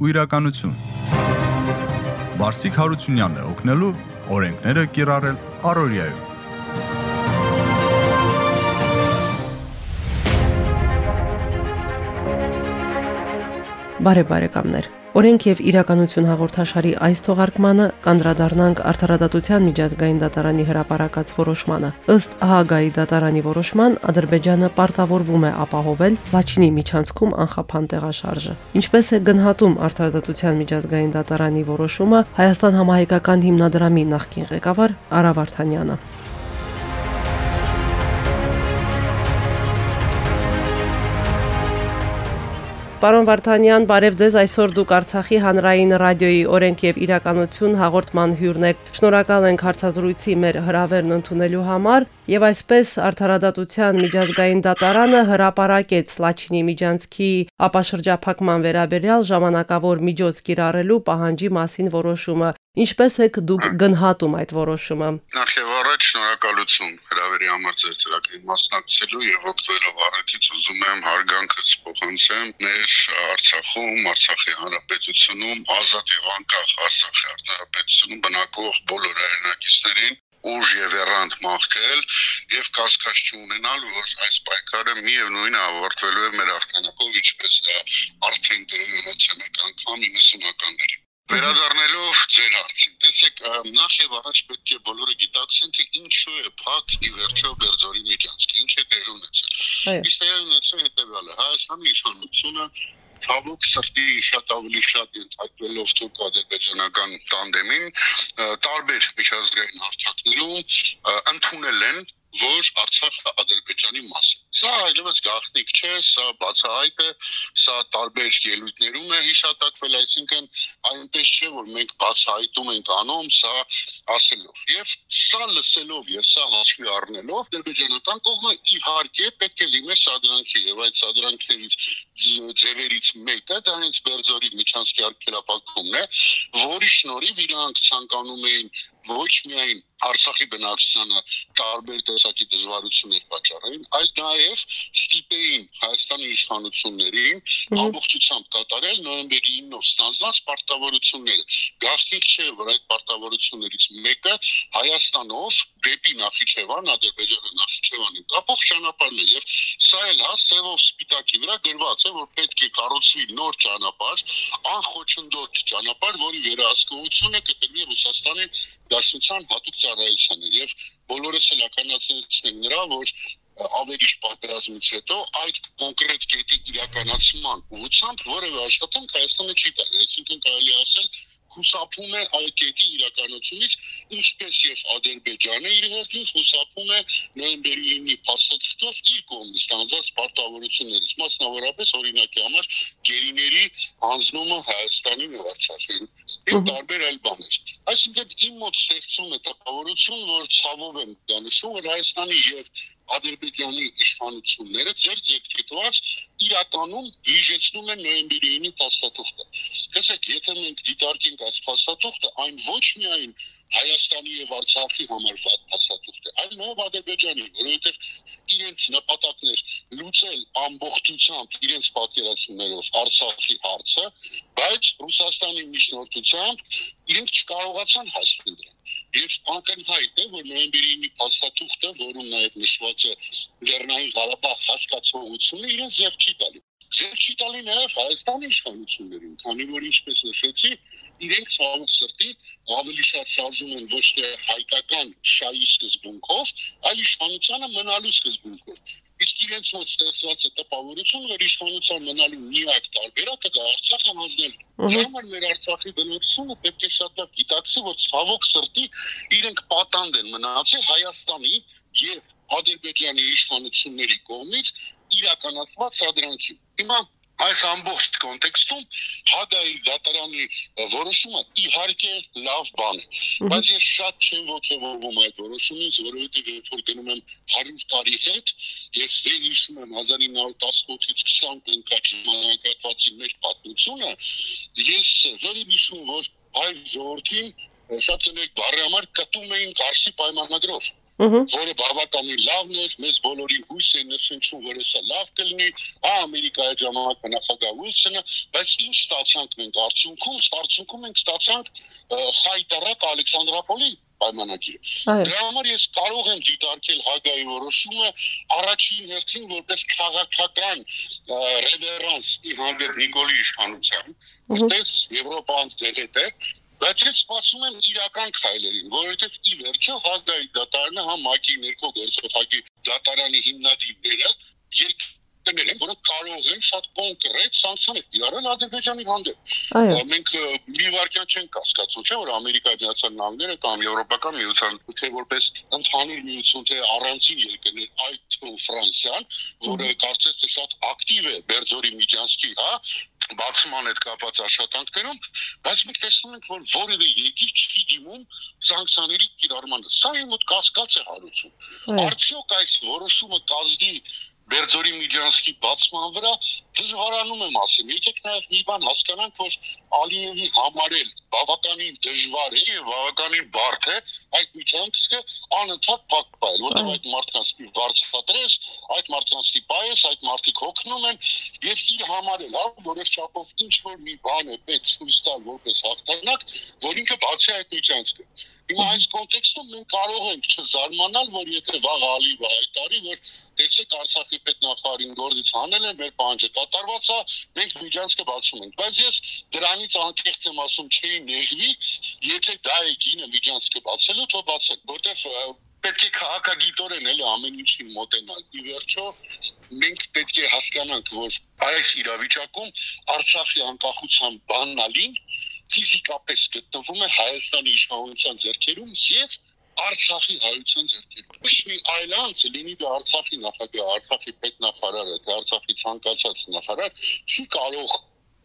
ու իրականություն։ Վարսիկ Հարությունյանն է օգնելու օրենքները կիրառել Արորիայում։ Բարև բարեկամներ։ Օրենք եւ իրականություն հաղորդաշարի այս թողարկմանը կանդրադառնանք արդարադատության միջազգային դատարանի հրապարակած որոշմանը։ Ըստ Հաագայի դատարանի որոշման Ադրբեջանը պարտավորվում է ապահովել Լաչինի միջանցքում անխափան տեղաշարժը։ Ինչպես է գնահատում արդարադատության միջազգային դատարանի որոշումը Հայաստան համահայկական հիմնադրամի նախկին ղեկավար Արա Վարդանյանը։ Պարոն Վարդանյան, բարև ձեզ։ Այսօր դուք Արցախի հանրային ռադիոյի օրենք եւ իրականություն հաղորդման հյուրն եք։ Շնորհակալ ենք հարցազրույցի մեր հրավերն ընդունելու համար եւ այսպես արդարադատության միջազգային դատարանը հրապարակեց Լաչինի Միջանցքի ապաշրջափակման վերաբերյալ ժամանակավոր միջոց կիրառելու պահանջի մասին որոշումը։ Ինչպես եք դուք գնահատում այդ որոշումը։ Նախ եւ առաջ շնորհակալություն հրավերի համար ձեր ծրագրին մասնակցելու եւ օգտվելով առիթից ուզում եմ հարգանքս փոխանցեմ մեր Արցախում, Արցախի Հանրապետությունում, ազատ եւ անկախ Արցախի Հանրապետությունում բնակող բոլոր հայրենակիցներին ուժ եւ երանտ մաղթել եւ կասկած չունենալ, որ այս պայքարը միևնույնն ավարտվելու է մեր հաղթանակով, ինչպես դա արդեն դեպի ունեցել մեկ անգամ 90-ականներին։ Վերադառնալով ձեր հարցին, տեսեք, նախ եւ առաջ պետք է բոլորը գիտակցեն, թե ինչու է փակ ի վերջո Բերձորի միջանցքը, ինչ է տեղի ունեցել։ Իսկ տեղի ունեցել հետեւյալը, Հայաստանի իշխանությունը ցավոք սրտի շատ ավելի շատ ընդհանրելով թուրք-ադրբեջանական տանդեմին տարբեր միջազգային հարթակներում ընդունել են որ Արցախը Ադրբեջանի մաս է։ Սա այլևս գաղտնիք չէ, սա բացահայտ է, սա տարբեր ելույթներում է հիշատակվել, այսինքն այնպես չէ, որ մենք բացահայտում ենք անում, սա ասելով։ Եվ սա լսելով եւ սա հաշվի առնելով ադրբեջանական կողմը իհարկե պետք է լինի սադրանքի եւ այդ սադրանքներից ձևերից մեկը դա հենց Բերձորի միջանցքի արգելափակումն է, որի շնորհիվ իրանք ցանկանում էին ոչ միայն Արցախի բնակչությանը տարբեր տեսակի դժվարություններ պատճառային, այլ նաև ստիպեին Հայաստանի իշխանություններին ամբողջությամբ կատարել նոյեմբերի 9-ով ստանձնած պարտավորությունները։ Գաղտնիք չէ, որ այդ պարտավորություններից մեկը Հայաստանով դեպի Նախիջևան, Ադրբեջանը Նախիջևանին կապող ճանապարհն է եւ սա էլ հա սևով սպիտակի վրա գրված է, որ պետք է կառուցվի նոր ճանապարհ, անխոչնդոտ ճանապարհ, որի վերահսկողությունը կտրվի Ռուսաստանի Դաշնության հատուկ ծառայությանը եւ բոլորս էլ ականացնեցինք նրա, որ ավելի պատերազմից հետո այդ կոնկրետ կետի իրականացման ուղղությամբ որևէ աշխատանք Հայաստանը չի տալի, այսինքն կարելի ասել խուսափում է այդ կետի իրականությունից, ինչպես եւ Ադրբեջանը իր հերթին խուսափում է նոյեմբերի 9-ի փաստաթղթով իր կողմից ստանձած պարտավորություններից, մասնավորապես օրինակի համար գերիների հանձնումը Հայաստանին ու Արցախին եւ տարբեր այլ բաներ։ Այսինքն իմ մոտ ստեղծում է տպավորություն, որ ցավով եմ դանշում, որ Հայաստանի եւ Ադրբեջանի իշխանությունները ձեր ձեռքից իրականում դիժեցնում են նոյեմբերի 9-ի փաստաթուղթը։ Տեսեք, եթե մենք դիտարկենք այս փաստաթուղթը, այն ոչ միայն Հայաստանի եւ Արցախի համար վատ փաստաթուղթ է, այլ նաեւ Ադրբեջանի, որովհետեւ իրենց նպատակներ լուծել ամբողջությամբ իրենց պատկերացումներով Արցախի հարցը, բայց Ռուսաստանի միջնորդությամբ իրենք չկարողացան հասնել դրան եւ անկնհայտ է որ նոյեմբերի 9-ի փաստաթուղթը որում նաեւ նշված է Լեռնային Ղարաբաղ հասկացողությունը իրեն ձեռք չի տալի ձեր չի տալի նաև Հայաստանի իշխանություններին, քանի որ ինչպես նշեցի, իրենք ցավոք սրտի ավելի շատ շարժում են ոչ թե հայկական շահի սկզբունքով, այլ իշխանությանը մնալու սկզբունքով։ իրենց մոտ ստեղծված է տպավորություն, որ իշխանության մնալու միակ տարբերակը դա Արցախը հանձնելն է։ Ժամանակ մեր Արցախի բնակչությունը պետք է շատ լավ գիտակցի, որ ցավոք սրտի իրենք պատանդ են մնացել Հայաստանի եւ Ադրբեջանի իշխանությունների կողմից իրականացված սադրանքի։ Հիմա այս ամբողջ կոնտեքստում Հագայի դատարանի որոշումը իհարկե լավ բան է, բայց ես շատ չեմ ողջևորվում այդ որոշումից, որովհետև երբ որ գնում եմ 100 տարի հետ եւ վերհիշում եմ 1918-ից 20 ընկած ժամանակահատվածի մեր պատմությունը, ես վերհիշում որ այ ժողովրդին շատ կնեք բարի համար կտում էին Կարսի պայմանագրով որը բավականին լավն էր, մեզ բոլորին հույս է նշնչում, որ հեսա լավ կլինի, հա Ամերիկայի ժամանակ նախագահ Ուիլսոնը, բայց ինչ ստացանք մենք արդյունքում, արդյունքում մենք ստացանք խայտարակ Ալեքսանդրապոլի պայմանագիրը։ Դրա համար ես կարող եմ դիտարկել Հագայի որոշումը առաջին հերթին որպես քաղաքական ռևերանս ի հանդեպ Նիկոլի իշխանության, որտեղ Եվրոպան դեր է Բայց ես սպասում եմ իրական քայլերին, որովհետև ի վերջո Հագայի դատարանը հա ՄԱԿ-ի ներքո գործողակի դատարանի հիմնադիրները երկրներ են, որոնք կարող են շատ կոնկրետ սանկցիաներ կիրառել Ադրբեջանի հանդեպ։ Մենք մի վարքյան չենք կասկածում, չէ՞ որ Ամերիկայի Միացյալ Նահանգները կամ Եվրոպական միության թե որպես ընդհանուր միություն թե առանցին երկրներ այդ Ֆրանսիան, որը կարծես թե շատ ակտիվ է Բերձորի Միջանսկի, հա, բացման հետ կապված աշխատանքներում, բայց մենք տեսնում ենք, որ որևէ երկիր չի դիմում սանկցիաների կիրառմանը։ Սա իմ մոտ կասկած է հարուցում։ Արդյոք այս որոշումը կազդի Բերձորի Միջանսկի բացման վրա դժվարանում եմ ասեմ։ Եկեք նաև մի բան հասկանանք, որ Ալիևի համարել բավականին դժվար է եւ բավականին բարդ է այդ միջանցքը անընդհատ փակվել, որտեղ այդ մարդկանց մի վարձատրես, այդ մարդկանց տիպայես, այդ մարդիկ հոգնում են եւ իր համարել, հա, որոշ չափով ինչ որ մի բան է պետք ցույց տալ որպես հաղթանակ, որ ինքը բացի այդ միջանցքը։ Հիմա այս կոնտեքստում մենք կարող ենք չզարմանալ, որ եթե վաղ Ալիևը հայտարարի, որ տեսեք Արցախի պետնախարարին գործից հանել են, մեր պահանջը կատարված է, մենք միջանցքը բացում ենք։ Բայց ես դրանից անկեղծ եմ ասում, չէի նեղվի, եթե դա է գինը միջանցքը բացելու, թող բացեք, որտեվ պետք է քաղաքագիտորեն էլի ամեն ինչին մոտենալ։ Ի վերջո մենք պետք է հասկանանք, որ այս իրավիճակում Արցախի անկախության բանալին ֆիզիկապես գտնվում է Հայաստանի իշխանության ձեռքերում եւ Արցախի հայության ձեռքերում։ Ոչ մի այլ անց լինի դա Արցախի նախագահ, Արցախի պետնախարարը, թե Արցախի ցանկացած նախարար չի կարող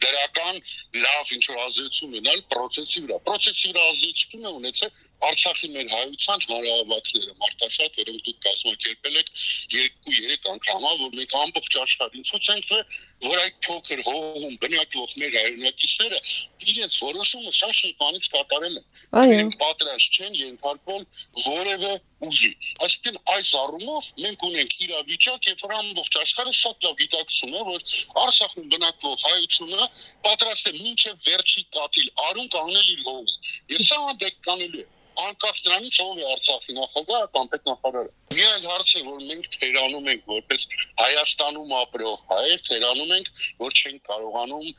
դրական լավ ինչ որ ազդեցություն ունենալ process-ի վրա։ Process-ի վրա ազդեցություն է ունեցել Արցախի մեր հայության հանրահավաքները, մարտաշատ, որոնք դուք կազմակերպել եք 2-3 անգամ, որ մենք ամբողջ աշխարհին ցույց ենք, որ այդ փոքր հողում բնակվող մեր հայրենակիցները իրենց որոշումը շատ շուտ բանից կատարել են։ Այո։ Պատրաստ չեն ենթարկվել որևէ ուժի։ Այսինքն այս առումով մենք ունենք իրավիճակ, երբ որ ամբողջ աշխարհը շատ լավ գիտակցում է, որ Արցախում բնակվող հայությունը պատրաստ է մինչև վերջի կաթիլ արուն կանել իր հողում։ Եվ սա անդեկ կանելու է անկախ նրանից ով է Արցախի նախագահը կամ պետնախարարը։ Մի այլ հարց է, որ մենք թերանում ենք որպես Հայաստանում ապրող հայեր, թերանում ենք, որ չենք կարողանում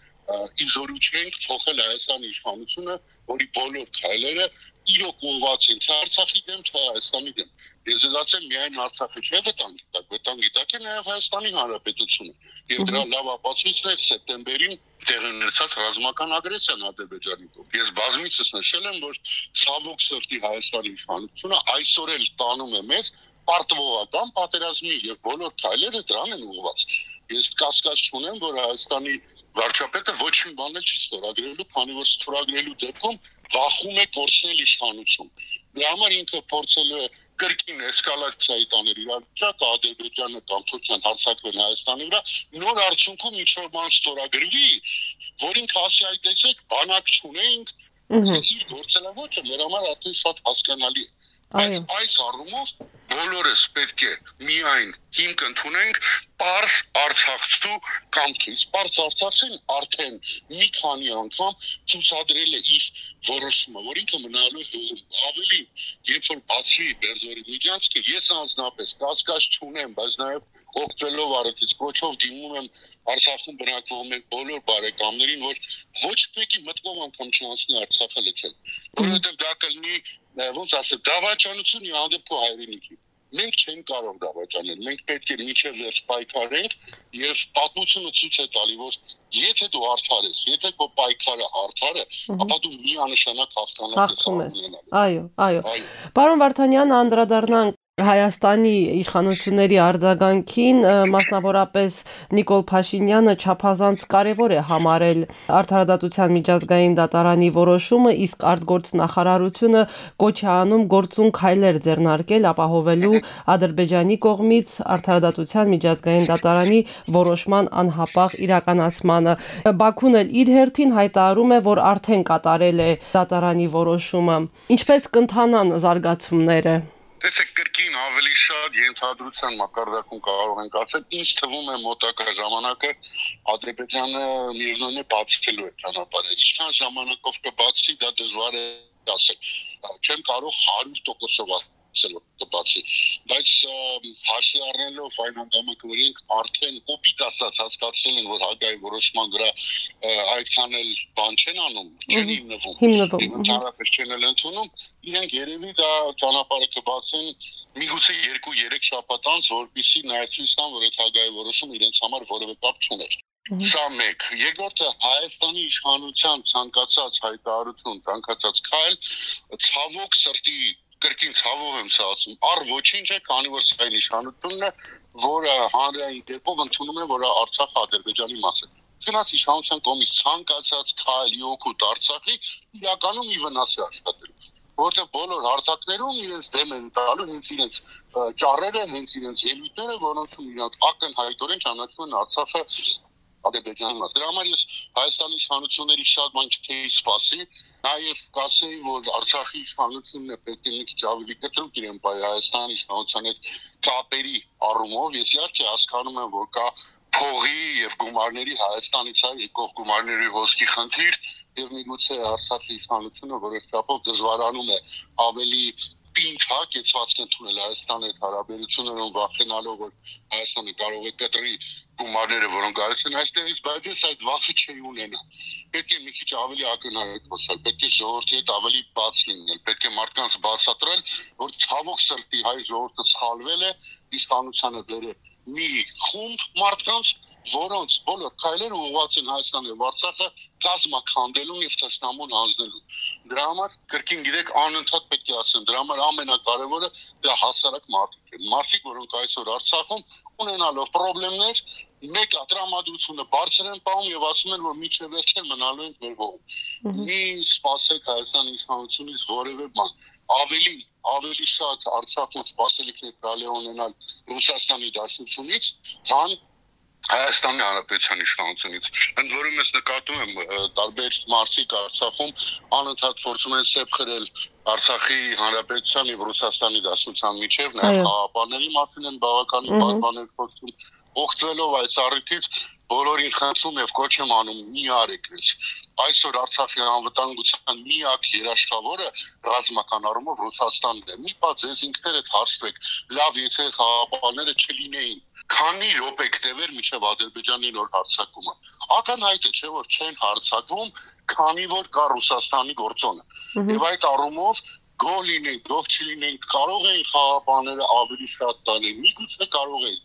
իզորու չենք փոխել Հայաստանի իշխանությունը, որի բոլոր քայլերը իրոք ուղղված են թե Արցախի դեմ, թե Հայաստանի դեմ։ Ես ես ասեմ միայն Արցախի չէ վտանգ գիտակ, վտանգ գիտակ է նաև Հայաստանի Հանրապետությունը։ Եվ դրա լավ ապացույցն է սեպտեմբերին տեղի ունեցած ռազմական ագրեսիան Ադրբեջանի կողմից։ Ես բազմիցս նշել եմ, որ ցավոք սրտի Հայաստանի իշխանությունը այսօր էլ տանում է մեզ պարտվողական պատերազմի եւ բոլոր քայլերը դրան են ուղղված։ Ես կասկած չունեմ, որ Հայաստանի վարչապետը ոչ մի բան չի ստորագրելու, քանի որ ստորագրելու դեպքում վախում է կորցնել իշխանություն։ Դրա համար ինքը փորձել է կրկին էսկալացիայի տանել իրավիճակը Ադրբեջանը կամ Թուրքիան հարձակվել Հայաստանի վրա, նոր արդյունքում ինչ որ բան ստորագրվի, որ ինքը ասի այդեցեք բանակ չունենք, իր գործելավոճը մեր համար արդեն շատ հասկանալի է Բայց այս առումով բոլորս պետք է միայն հիմք ընդունենք པարս արցախցու կամքից։ Պարս արցախին արդեն մի քանի անգամ ցուցադրել է իր որոշումը, որ ինքը մնալու հողում։ Ավելի, երբ որ բացի Բերձորի միջանցքը, ես անձնապես կասկած չունեմ, բայց նաև օգտվելով առիթից կոչով դիմում եմ Արցախում բնակվող մեր բոլոր բարեկամներին, որ ոչ մեկի մտքով անգամ չանցնի Արցախը լքել, որովհետև դա կլինի ոնց ասել, դավաճանություն ի հանդեպ քո հայրենիքի մենք չենք կարող դավաճանել։ Մենք պետք է միջև վերջ պայքարենք եւ պատմությունը ցույց է տալի, որ եթե դու արդար ես, եթե քո պայքարը արդար է, ապա դու միանշանակ հաղթանակ ես ունենալու։ Այո, այո։ Պարոն Վարդանյան, անդրադառնանք Հայաստանի իշխանությունների արձագանքին մասնավորապես Նիկոլ Փաշինյանը չափազանց կարևոր է համարել արդարադատության միջազգային դատարանի որոշումը, իսկ արտգործնախարարությունը կոչ է անում գործուն քայլեր ձեռնարկել ապահովելու Ադրբեջանի կողմից արդարադատության միջազգային դատարանի որոշման անհապաղ իրականացմանը։ Բաքուն էլ իր հերթին հայտարարում է, որ արդեն կատարել է դատարանի որոշումը։ Ինչպես կընթանան զարգացումները։ Տեսեք, կրկին ավելի շատ ենթադրության մակարդակում կարող ենք ասել, ինչ թվում է մոտակա ժամանակը Ադրբեջանը միևնույն է բացելու է ճանապարհը։ Ինչքան ժամանակով կբացի, դա դժվար է ասել։ Չեմ կարող 100%-ով ասել կբացի բայց հաշվի առնելով այն հանգամանքը որ ինք արդեն կոպիտ ասած հասկացել են որ հագայի որոշման վրա այդքան էլ բան չեն անում չեն հիմնվում հիմնվում ընդհանրապես չեն էլ ընդունում իրենք երևի դա ճանապարհը կբացեն միգուցե 2-3 շաբաթ անց որպեսի նայեցին որ այդ հագայի որոշումը իրենց համար որևէ կապ չուներ Սա մեկ։ Երկրորդը Հայաստանի իշխանության ցանկացած հայտարարություն, ցանկացած քայլ ցավոք սրտի կրկին ցավով եմ սա ասում, առ ոչինչ է, քանի որ սա իշխանությունն է, որը հանրային դեպով ընդունում է, որ Արցախը Ադրբեջանի մաս է։ Ցնած իշխանության կողմից ցանկացած քայլի օգուտ Արցախի իրականում ի վնաս է աշխատելու որտեղ բոլոր հարթակներում իրենց դեմ են տալու հենց իրենց ճառերը, հենց իրենց ելույթները, որոնցում իրանք ակնհայտորեն ճանաչում են Արցախը Ադրբեջանի մաս։ Դրա համար ես Հայաստանի իշխանությունների շատ բան չէի սպասի, նաև կասեի, որ Արցախի իշխանությունն է պետք է մի քիչ ավելի կտրուկ իրեն բայ Հայաստանի իշխանության հետ կապերի առումով, ես իհարկե հասկանում եմ, որ կա փողի եւ գումարների Հայաստանից այ եկող գումարների ոսկի խնդիր եւ միգուցե Արցախի իշխանությունը որոշ չափով դժվարանում է ավելի պինդ հա կեցված կընդունել Հայաստանի հետ հարաբերություններում վախենալով որ Հայաստանը կարող է կտրի գումարները, որոնք գալիս են այստեղից, բայց ես այդ վախը չի ունենա։ Պետք է մի քիչ ավելի ակնհայտ խոսալ, պետք է ժողովրդի հետ ավելի բաց լինել, պետք է մարդկանց բացատրել, որ ցավոք սրտի հայ ժողովուրդը սխալվել է, իշխանությանը դերը մի խումբ մարդկանց, որոնց բոլոր քայլերը ուղղված են Հայաստանի եւ Արցախը կազմակերպելուն եւ տեսնամուն անձնելու։ Դրա համար կրկին գիտեք անընդհատ պետք է ասեմ, դրա համար ամենակարևորը դա հասարակ մարդիկ են։ Մարդիկ, որոնք այսօր Արցախում ունենալով խնդիրներ մեկ է տրամադրությունը բարձր են պահում եւ ասում են որ միջև վերջ են մնալու են մեր ողում։ Մի սпасեք հայաստան իշխանությունից որևէ բան, ավելի ավելի շատ Արցախում սпасելիքներ կարելի ունենալ Ռուսաստանի դաշնությունից, քան Հայաստանի Հանրապետության իշխանությունից։ Ընդ որում ես նկատում եմ տարբեր մարդիկ Արցախում անընդհատ փորձում են սեփ խրել Արցախի Հանրապետության եւ Ռուսաստանի դաշնության միջև, նաեւ խաղապաների մասին են բավականին բաններ խոսում օգտվելով այս առիթից բոլորին խնդրում եւ կոչ եմ անում մի արեք ինձ այսօր Արցախի անվտանգության միակ երաշխավորը ռազմական առումով Ռուսաստանն է մի բա ձեզ ինքներդ հարցվեք լավ եթե խաղապանները չլինեին քանի րոպե կտևեր միջև Ադրբեջանի նոր հարցակումը ակնհայտ է չէ որ չեն հարցակվում քանի որ կա Ռուսաստանի գործոնը եւ այդ առումով գոհ լինեն, գոհ չլինեն, կարող են խաղապաները ավելի շատ տանել, միգուցե կարող են,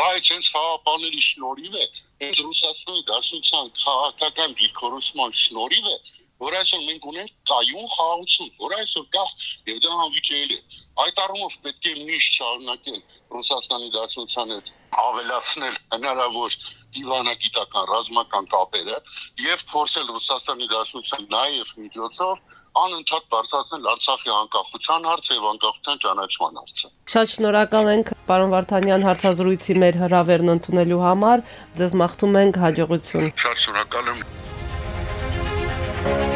բայց հենց խաղապաների շնորհիվ է հենց Ռուսաստանի Դաշնության քաղաքական դիրքորոշման շնորհիվ է որ այսօր մենք ունենք կայուն խաղաղություն, որ այսօր կա եւ դա անվիճելի է։ Այդ առումով պետք է միշտ շարունակել Ռուսաստանի Դաշնության հետ ավելացնել հնարավոր դիվանագիտական ռազմական կապերը եւ փորձել Ռուսաստանի Դաշնության նաեւ միջոցով անընդհատ բարձրացնել Արցախի անկախության հարցը եւ անկախության ճանաչման հարցը։ Շատ շնորհակալ ենք պարոն Վարդանյան հարցազրույցի մեր հրավերն ընդունելու համար։ Ձեզ մաղթում ենք հաջողություն։ Շատ շնորհակալ եմ։ Thank you.